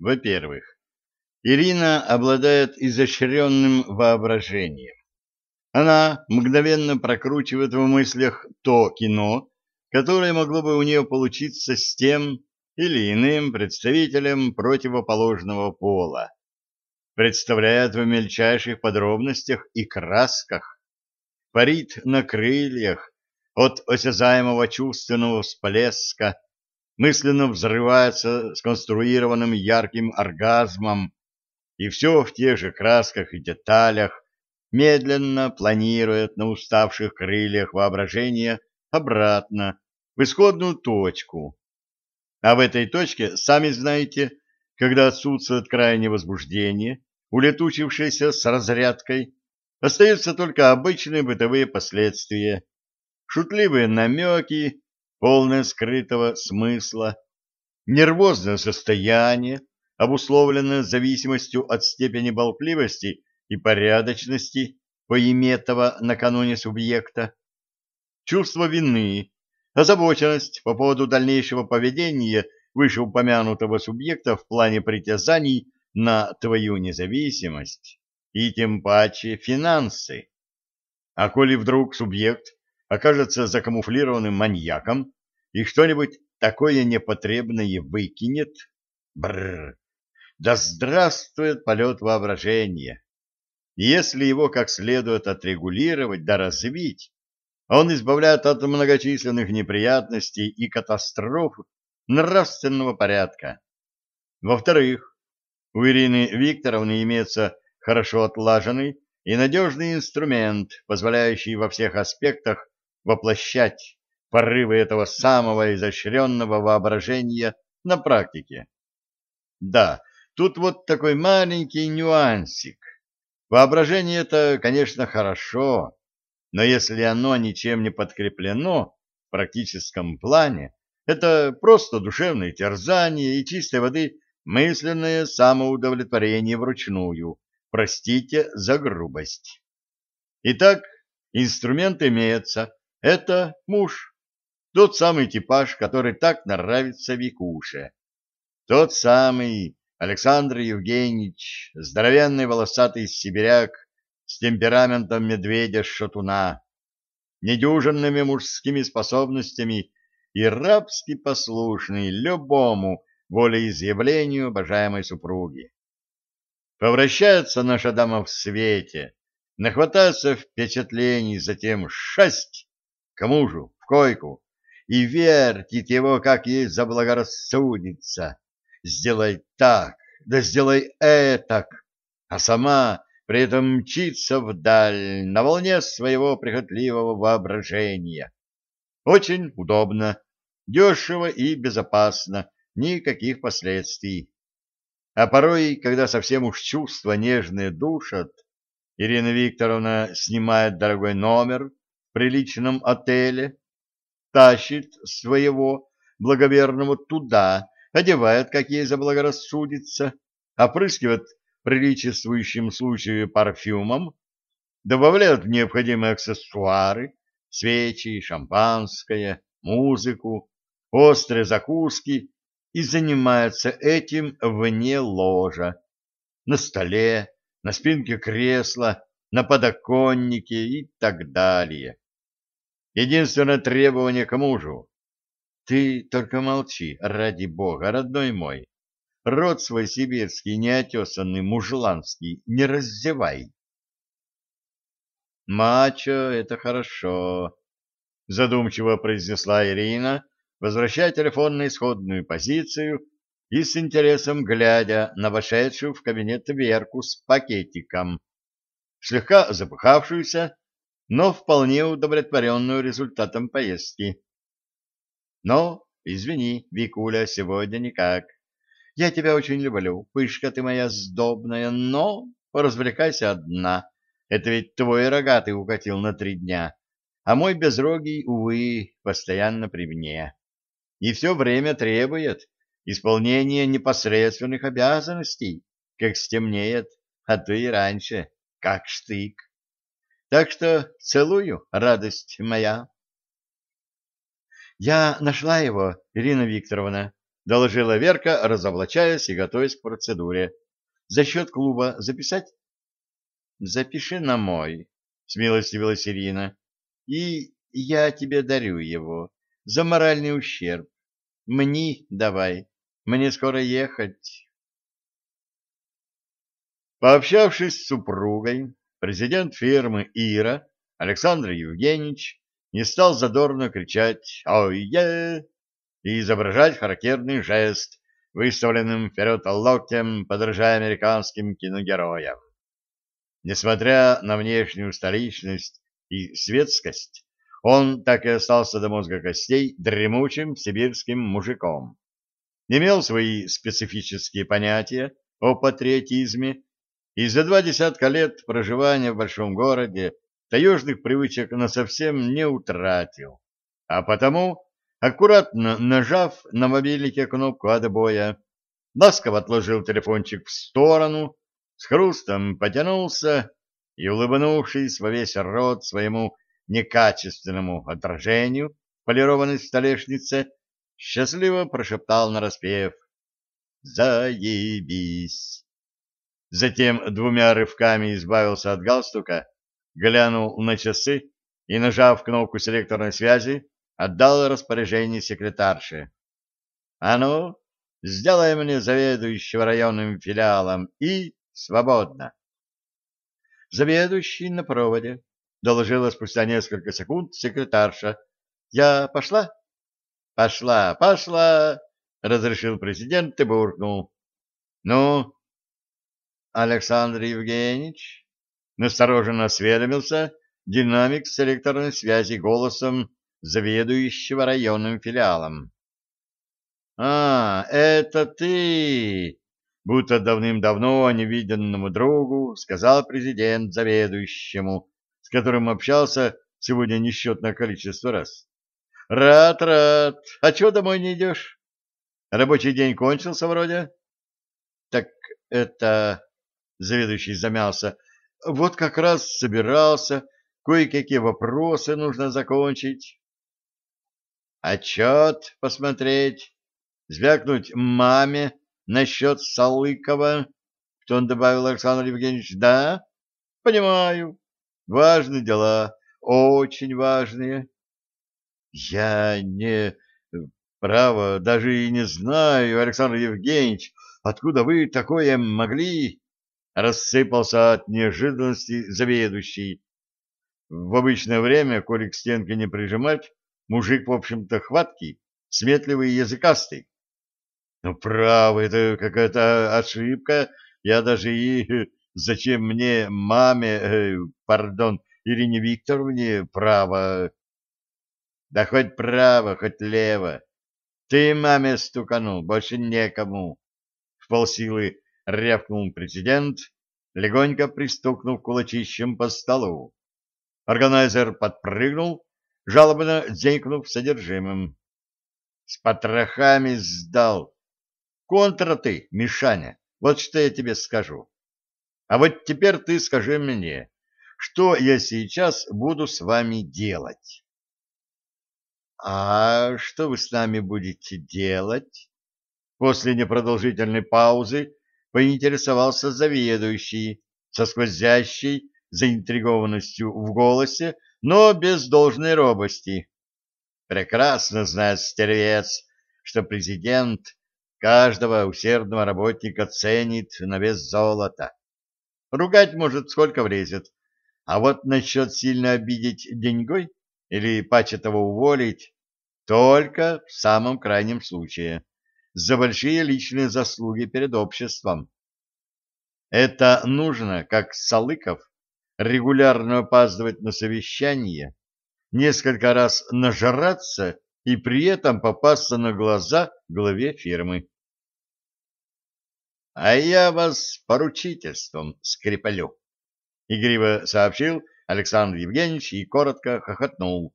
Во-первых, Ирина обладает изощренным воображением. Она мгновенно прокручивает в мыслях то кино, которое могло бы у нее получиться с тем или иным представителем противоположного пола. Представляет в мельчайших подробностях и красках. Парит на крыльях от осязаемого чувственного всплеска, мысленно взрывается сконструированным ярким оргазмом, и все в тех же красках и деталях, медленно планирует на уставших крыльях воображения обратно, в исходную точку. А в этой точке, сами знаете, когда отсутствует крайнее возбуждение, улетучившееся с разрядкой, остаются только обычные бытовые последствия, шутливые намеки, полное скрытого смысла, нервозное состояние, обусловленное зависимостью от степени болтливости и порядочности поиметого накануне субъекта, чувство вины, озабоченность по поводу дальнейшего поведения вышеупомянутого субъекта в плане притязаний на твою независимость и тем паче финансы. А коли вдруг субъект окажется закамуфлированным маньяком и что-нибудь такое непотребное выкинет, бррр, да здравствует полет воображения! если его как следует отрегулировать да развить, он избавляет от многочисленных неприятностей и катастроф нравственного порядка. Во-вторых, у Ирины Викторовны имеется хорошо отлаженный и надежный инструмент, позволяющий во всех аспектах воплощать порывы этого самого изощренного воображения на практике. Да, тут вот такой маленький нюансик. Воображение это, конечно, хорошо, но если оно ничем не подкреплено в практическом плане, это просто душевное терзание и чистой воды мысленное самоудовлетворение вручную. Простите за грубость. Итак, инструмент имеется. Это муж. Тот самый типаж, который так нравится Викуше. Тот самый Александр Евгеньевич, здоровенный волосатый сибиряк с темпераментом медведя-шатуна, недюжинными мужскими способностями и рабски послушный любому волеизъявлению обожаемой супруги. Повращается наша дама в свете, нахватается впечатлений, затем шесть к мужу, в койку, и вертит его, как ей заблагорассудится. Сделай так, да сделай этак, а сама при этом мчится вдаль на волне своего прихотливого воображения. Очень удобно, дешево и безопасно, никаких последствий. А порой, когда совсем уж чувства нежные душат, Ирина Викторовна снимает дорогой номер в приличном отеле, тащит своего благоверного туда, одевает, как ей заблагорассудится, опрыскивает приличествующим случаю парфюмом, добавляют необходимые аксессуары, свечи, шампанское, музыку, острые закуски и занимается этим вне ложа, на столе, на спинке кресла, на подоконнике и так далее. Единственное требование к мужу — ты только молчи, ради бога, родной мой. Рот свой сибирский, неотесанный, мужланский, не раздевай. «Мачо — это хорошо», — задумчиво произнесла Ирина, возвращая телефон на исходную позицию и с интересом глядя на вошедшую в кабинет Верку с пакетиком, слегка запыхавшуюся, но вполне удовлетворенную результатом поездки. «Но, извини, Викуля, сегодня никак. Я тебя очень люблю, пышка ты моя сдобная, но развлекайся одна. Это ведь твой рогатый укатил на три дня, а мой безрогий, увы, постоянно при мне. И все время требует исполнения непосредственных обязанностей, как стемнеет, а то и раньше, как штык. Так что целую, радость моя. Я нашла его, Ирина Викторовна, доложила Верка, разоблачаясь и готовясь к процедуре. За счет клуба записать? Запиши на мой, смилостивилась Ирина. И я тебе дарю его за моральный ущерб. Мне давай, мне скоро ехать. Пообщавшись с супругой, президент фирмы «Ира» Александр Евгеньевич не стал задорно кричать «Ой-е!» и изображать характерный жест, выставленным вперед локтем, подражая американским киногероям. Несмотря на внешнюю столичность и светскость, он так и остался до мозга костей дремучим сибирским мужиком. Имел свои специфические понятия о патриотизме и за два десятка лет проживания в большом городе таежных привычек насовсем не утратил, а потому, аккуратно нажав на мобильнике кнопку отбоя, ласково отложил телефончик в сторону, с хрустом потянулся и, улыбнувшись во весь рот своему некачественному отражению полированной столешнице, счастливо прошептал нараспев «Заебись!». Затем двумя рывками избавился от галстука, глянул на часы и, нажав кнопку селекторной связи, отдал распоряжение секретарше. «А ну, сделай мне заведующего районным филиалом и свободно!» «Заведующий на проводе», — доложила спустя несколько секунд секретарша. «Я пошла?» «Пошла, пошла!» — разрешил президент и буркнул. «Ну, Александр Евгеньевич, настороженно осведомился динамик селекторной связи голосом заведующего районным филиалом. «А, это ты!» Будто давным-давно невиденному другу сказал президент заведующему, с которым общался сегодня несчетное количество раз. «Рад, рад. А чего домой не идешь? Рабочий день кончился вроде?» «Так это...» Заведующий замялся. Вот как раз собирался, кое-какие вопросы нужно закончить. Отчет посмотреть, звякнуть маме насчет Салыкова, что он добавил Александр Евгеньевич. Да, понимаю, важные дела, очень важные. Я не... Право, даже и не знаю, Александр Евгеньевич, откуда вы такое могли рассыпался от неожиданности заведующий. В обычное время, коли к стенке не прижимать, мужик, в общем-то, хваткий, сметливый и языкастый. Ну, право, это какая-то ошибка. Я даже и... Зачем мне, маме, э, пардон, Ирине Викторовне, право... Да хоть право, хоть лево. Ты маме стуканул, больше некому. В полсилы рявкнул президент, легонько пристукнув кулачищем по столу. Органайзер подпрыгнул, жалобно дзенькнув содержимым. С потрохами сдал. Контра ты, Мишаня, вот что я тебе скажу. А вот теперь ты скажи мне, что я сейчас буду с вами делать? А что вы с нами будете делать? После непродолжительной паузы поинтересовался заведующий со сквозящей заинтригованностью в голосе, но без должной робости. Прекрасно знает стервец, что президент каждого усердного работника ценит на вес золота. Ругать может сколько влезет, а вот насчет сильно обидеть деньгой или пачетого уволить только в самом крайнем случае за большие личные заслуги перед обществом. Это нужно, как Салыков, регулярно опаздывать на совещание, несколько раз нажраться и при этом попасться на глаза главе фирмы. — А я вас поручительством скреплю, — игриво сообщил Александр Евгеньевич и коротко хохотнул,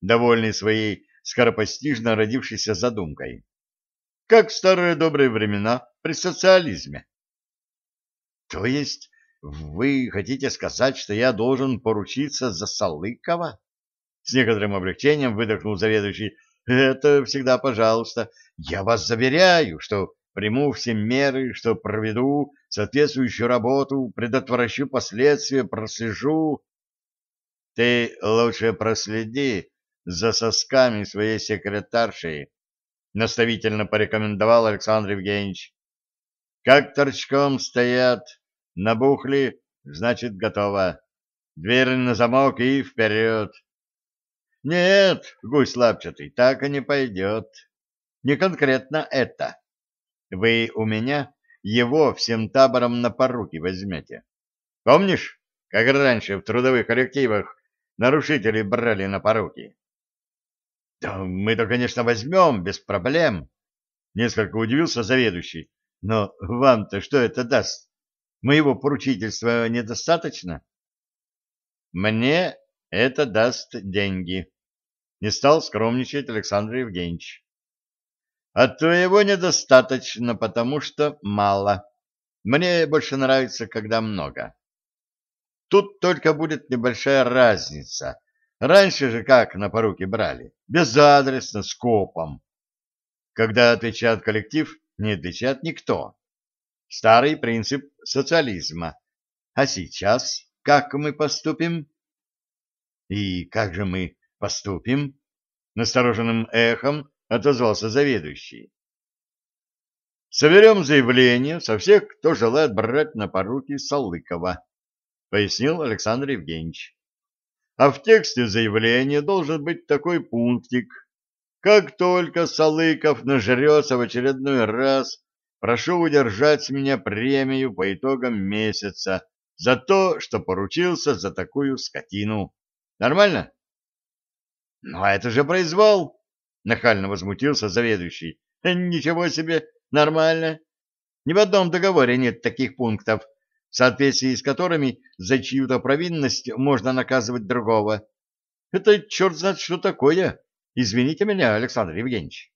довольный своей скоропостижно родившейся задумкой как в старые добрые времена при социализме. То есть вы хотите сказать, что я должен поручиться за Салыкова? С некоторым облегчением выдохнул заведующий. Это всегда пожалуйста. Я вас заверяю, что приму все меры, что проведу соответствующую работу, предотвращу последствия, прослежу. Ты лучше проследи за сосками своей секретарши, наставительно порекомендовал Александр Евгеньевич. Как торчком стоят, набухли, значит, готово. Дверь на замок и вперед. Нет, гусь лапчатый, так и не пойдет. Не конкретно это. Вы у меня его всем табором на поруки возьмете. Помнишь, как раньше в трудовых коллективах нарушителей брали на поруки? Да мы-то, конечно, возьмем, без проблем. Несколько удивился заведующий. Но вам-то что это даст? Моего поручительства недостаточно? Мне это даст деньги. Не стал скромничать Александр Евгеньевич. А твоего недостаточно, потому что мало. Мне больше нравится, когда много. Тут только будет небольшая разница. Раньше же как на поруки брали? Безадресно, скопом. Когда отвечает коллектив, не отвечает никто. Старый принцип социализма. А сейчас как мы поступим? И как же мы поступим? Настороженным эхом отозвался заведующий. Соберем заявление со всех, кто желает брать на поруки Салыкова, пояснил Александр Евгеньевич. А в тексте заявления должен быть такой пунктик. Как только Салыков нажрется в очередной раз, прошу удержать с меня премию по итогам месяца за то, что поручился за такую скотину. Нормально? Ну, а это же произвол, нахально возмутился заведующий. Ничего себе, нормально. Ни в одном договоре нет таких пунктов, в соответствии с которыми за чью-то провинность можно наказывать другого. Это черт знает что такое. Извините меня, Александр Евгеньевич.